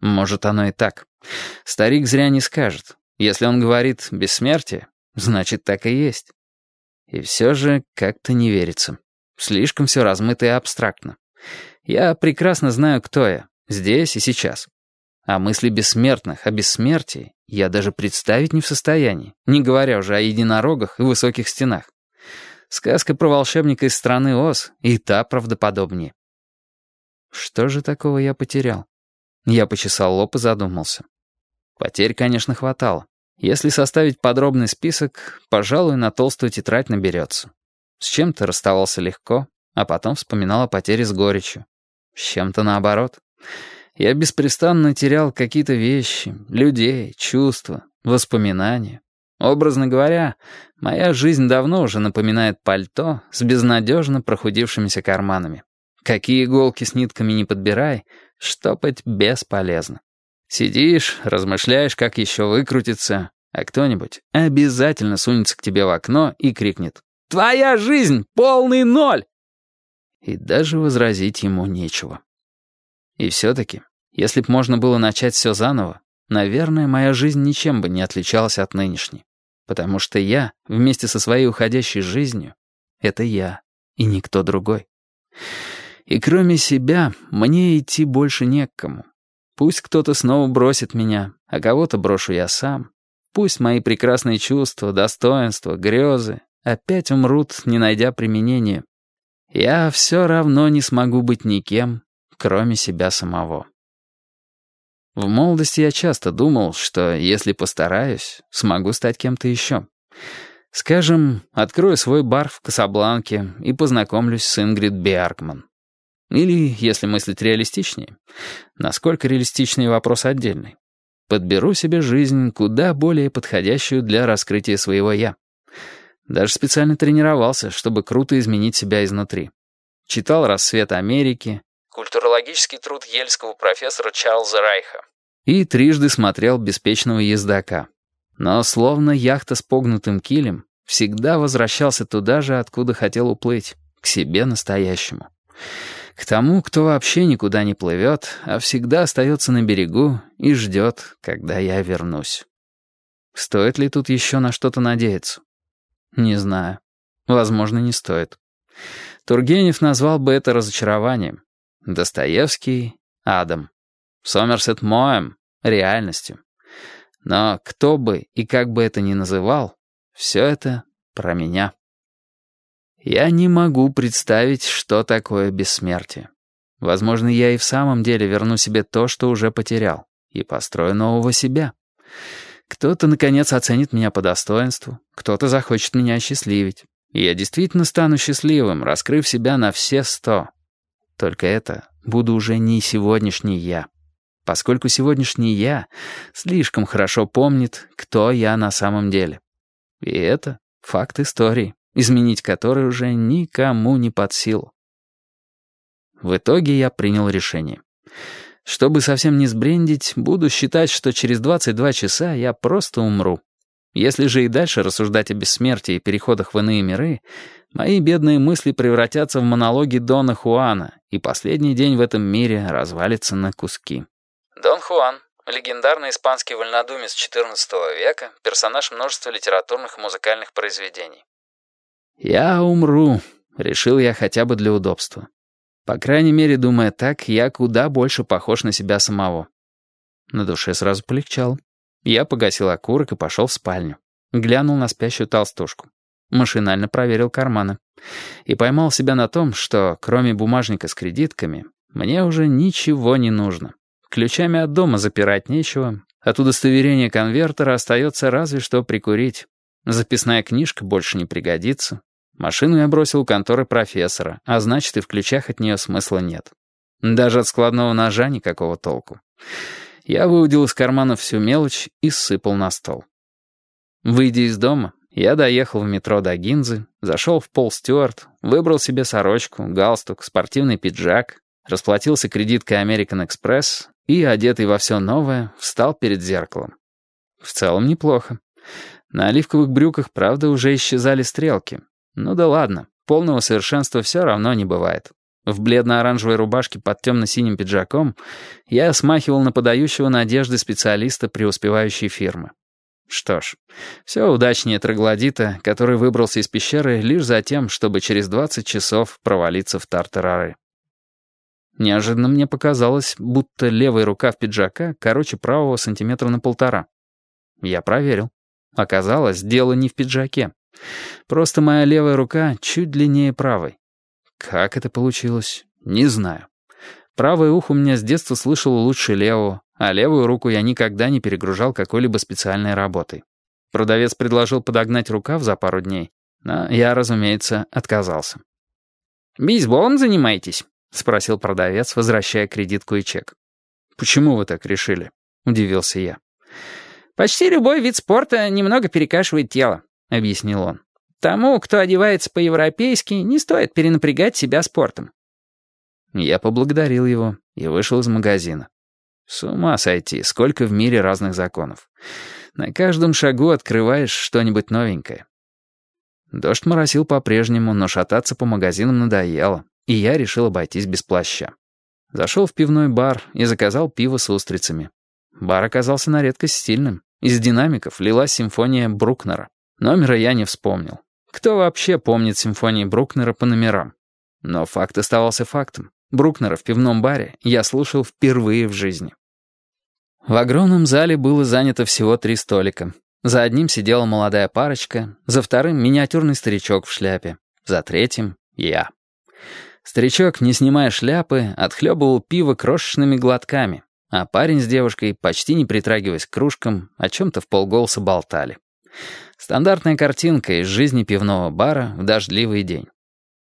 Может, оно и так. Старик зря не скажет. Если он говорит «бессмертие», значит, так и есть. И все же как-то не верится. Слишком все размыто и абстрактно. Я прекрасно знаю, кто я, здесь и сейчас. А мысли бессмертных о бессмертии я даже представить не в состоянии, не говоря уже о единорогах и высоких стенах. Сказка про волшебника из страны Оз и та правдоподобнее. Что же такого я потерял? Я почесал лоб и задумался. Потерь, конечно, хватало. Если составить подробный список, пожалуй, на толстую тетрадь наберется. С чем-то расставался легко, а потом вспоминал о потере с горечью. С чем-то наоборот. Я беспрестанно терял какие-то вещи, людей, чувства, воспоминания. Образно говоря, моя жизнь давно уже напоминает пальто с безнадежно прохудившимися карманами. Какие иголки с нитками не подбирай, штопать бесполезно. Сидишь, размышляешь, как еще выкрутиться, а кто-нибудь обязательно сунется к тебе в окно и крикнет «Твоя жизнь — полный ноль!» И даже возразить ему нечего. И все-таки, если б можно было начать все заново, наверное, моя жизнь ничем бы не отличалась от нынешней. Потому что я, вместе со своей уходящей жизнью, — это я и никто другой. И кроме себя, мне идти больше не к кому. Пусть кто-то снова бросит меня, а кого-то брошу я сам. Пусть мои прекрасные чувства, достоинства, грезы опять умрут, не найдя применения. Я все равно не смогу быть никем, кроме себя самого. В молодости я часто думал, что если постараюсь, смогу стать кем-то еще. Скажем, открою свой бар в Касабланке и познакомлюсь с Ингрид Бергман. Или, если мыслить реалистичнее, насколько реалистичный вопрос отдельный. Подберу себе жизнь куда более подходящую для раскрытия своего «я». Даже специально тренировался, чтобы круто изменить себя изнутри. Читал «Рассвет Америки», культурологический труд ельского профессора Чарльза Райха, и трижды смотрел «Беспечного ездака». Но словно яхта с погнутым килем, всегда возвращался туда же, откуда хотел уплыть, к себе настоящему. К тому, кто вообще никуда не плывет, а всегда остается на берегу и ждет, когда я вернусь. Стоит ли тут еще на что-то надеяться? Не знаю. Возможно, не стоит. Тургенев назвал бы это разочарованием. Достоевский — адом. Сомерсет Моэм — реальностью. Но кто бы и как бы это ни называл, все это про меня. Я не могу представить, что такое бессмертие. Возможно, я и в самом деле верну себе то, что уже потерял, и построю нового себя. Кто-то, наконец, оценит меня по достоинству, кто-то захочет меня осчастливить. И я действительно стану счастливым, раскрыв себя на все сто. Только это буду уже не сегодняшний я. Поскольку сегодняшний я слишком хорошо помнит, кто я на самом деле. И это факт истории изменить который уже никому не под силу. В итоге я принял решение. Чтобы совсем не сбрендить, буду считать, что через 22 часа я просто умру. Если же и дальше рассуждать о бессмертии и переходах в иные миры, мои бедные мысли превратятся в монологи Дона Хуана, и последний день в этом мире развалится на куски. Дон Хуан — легендарный испанский вольнодумец XIV века, персонаж множества литературных и музыкальных произведений. «Я умру», — решил я хотя бы для удобства. По крайней мере, думая так, я куда больше похож на себя самого. На душе сразу полегчало. Я погасил окурок и пошел в спальню. Глянул на спящую толстушку. Машинально проверил карманы. И поймал себя на том, что, кроме бумажника с кредитками, мне уже ничего не нужно. Ключами от дома запирать нечего. От удостоверения конвертера остается разве что прикурить. Записная книжка больше не пригодится. Машину я бросил у конторы профессора, а значит, и в ключах от нее смысла нет. Даже от складного ножа никакого толку. Я выудил из кармана всю мелочь и сыпал на стол. Выйдя из дома, я доехал в метро до Гинзы, зашел в Пол Стюарт, выбрал себе сорочку, галстук, спортивный пиджак, расплатился кредиткой American Express и, одетый во все новое, встал перед зеркалом. В целом неплохо. На оливковых брюках, правда, уже исчезали стрелки, ну да ладно, полного совершенства все равно не бывает. В бледно-оранжевой рубашке под темно-синим пиджаком я смахивал на подающего надежды специалиста преуспевающей фирмы. Что ж, все удачнее троглодита, который выбрался из пещеры лишь за тем, чтобы через 20 часов провалиться в тартарары. Неожиданно мне показалось, будто левая рука в пиджака короче правого сантиметра на полтора. Я проверил. Оказалось, дело не в пиджаке. Просто моя левая рука чуть длиннее правой. Как это получилось, не знаю. Правое ухо у меня с детства слышало лучше левого, а левую руку я никогда не перегружал какой-либо специальной работой. Продавец предложил подогнать рукав за пару дней, но я, разумеется, отказался. «Бейсболом занимаетесь?» — спросил продавец, возвращая кредитку и чек. «Почему вы так решили?» — удивился я. «Почти любой вид спорта немного перекашивает тело», — объяснил он. «Тому, кто одевается по-европейски, не стоит перенапрягать себя спортом». Я поблагодарил его и вышел из магазина. С ума сойти, сколько в мире разных законов. На каждом шагу открываешь что-нибудь новенькое. Дождь моросил по-прежнему, но шататься по магазинам надоело, и я решил обойтись без плаща. Зашел в пивной бар и заказал пиво с устрицами. Бар оказался на редкость стильным. Из динамиков лилась симфония Брукнера. Номера я не вспомнил. Кто вообще помнит симфонии Брукнера по номерам? Но факт оставался фактом. Брукнера в пивном баре я слушал впервые в жизни. В огромном зале было занято всего три столика. За одним сидела молодая парочка, за вторым — миниатюрный старичок в шляпе, за третьим — я. Старичок, не снимая шляпы, отхлебывал пиво крошечными глотками, а парень с девушкой, почти не притрагиваясь к кружкам, о чем-то в полголоса болтали. Стандартная картинка из жизни пивного бара в дождливый день.